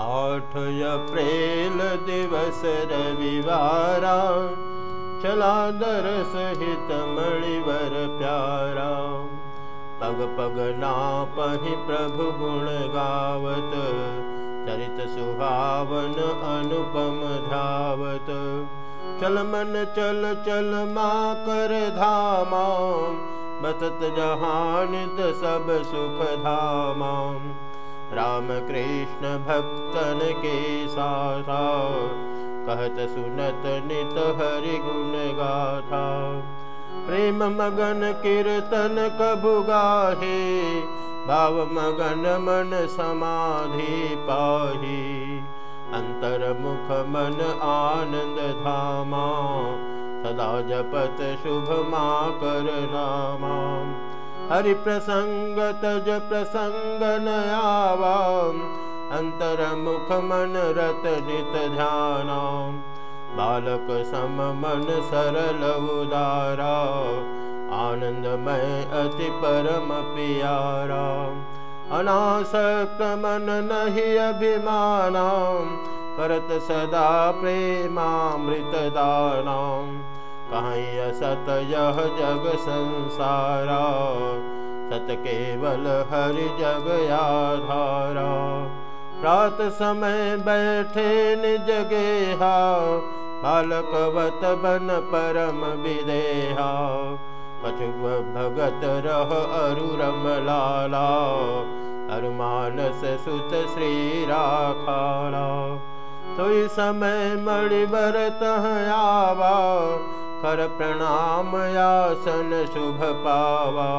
आठ अप्रेल दिवस रविवारा चला दर सहित मणिवर प्यारा। पग पग ना पहि प्रभु गुण गावत चरित सुहावन अनुपम धावत। चल मन चल चल मा कर धामा बसत जहानित सब सुख धामा राम कृष्ण भक्तन के साथा कहत सुनत नित हरि गुण गाथा। प्रेम मगन कीर्तन कबु गाहे भाव मगन मन समाधि पाही। अंतर मुख मन आनंद धामा सदा जपत शुभ मा कर नामा हरि प्रसंग तज प्रसंग नयावाम अंतर मुख मन रत नित ध्यान बालक सम मन सरल उदारा आनंदमय अति परम प्यारा अनासक्त मन नहीं अभिमाना करत सदा प्रेमामृत दाना कहीं असत यह जग संसारा केवल हरि जग आधारा रात समय बैठे निज गेहा बालकवत बन परम विदेहा। कछुग भगत रह अरुरम लाला अरुमानस सुत श्री राखाला। सोई समय मणि बरत आवा कर प्रणाम यासन शुभ पावा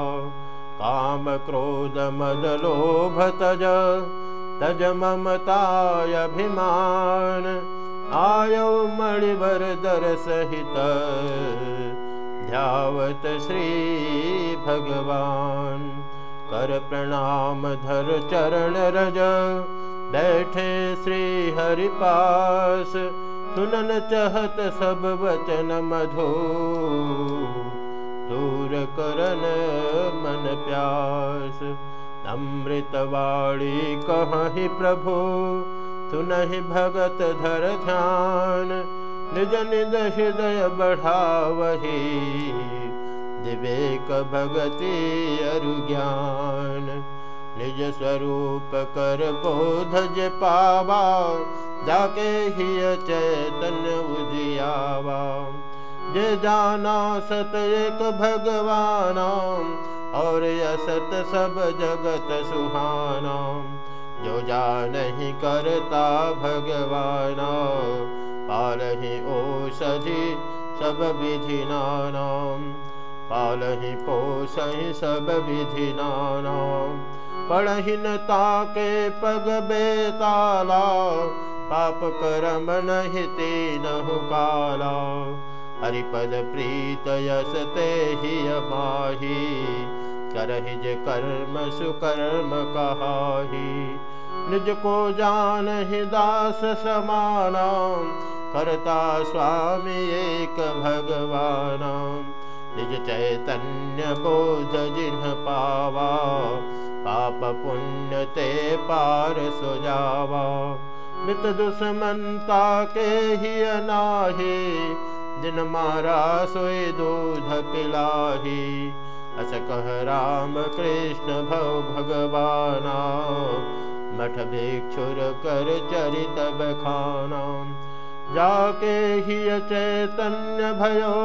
काम क्रोध मद लोभ तज तज ममताय अभिमान आयो मणिवर दर सहित ध्यावत श्री भगवान। कर प्रणाम धर चरण रज। बैठे श्री हरि पास सुनन चहत सब वचन मधो मन प्यास। अमृतवाणी कहि प्रभु सुनहि भगत धर ध्यान। निज निज हृदय बढ़ावही विवेक भगति अरु ज्ञान। निज स्वरूप कर बोधज पावा जाके ही चैतन्य उजियावा जे जाना सत एक भगवाना, और असत सब जगत सुहाना। जो जा नहीं करता भगवाना, पाल ही औषधि सब विधि नाम पाल ही पोष सब विधि नाम पढ़हीनता के पग बेताला, पाप करम नहि नहु काला हरिपद प्रीत यस ते ही माही करहिज कर्म सुकर्म कहाही। निज को जान ही दास समाना करता स्वामी एक भगवान निज चैतन्य बोध जिन्ह पावा। पाप पुण्य ते पार सुजावा। मित दुष्मनता के ही अनाहे दिन मारा सोए दूध पिलाही अस कह राम कृष्ण भव भगवाना। मठ भिक्षुर कर चरित बखाना। जाके ही चैतन्य भयो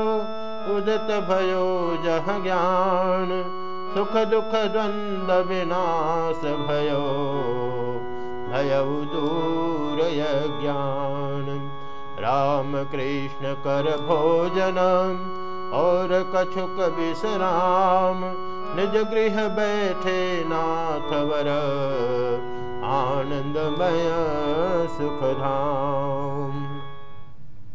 उदित भयो जह ज्ञान। सुख दुख द्वंद विनाश भयो भयउ दूर ज्ञान राम कृष्ण कर भोजन और कछुक विश्राम। निज गृह बैठे नाथवर आनंदमय सुख धाम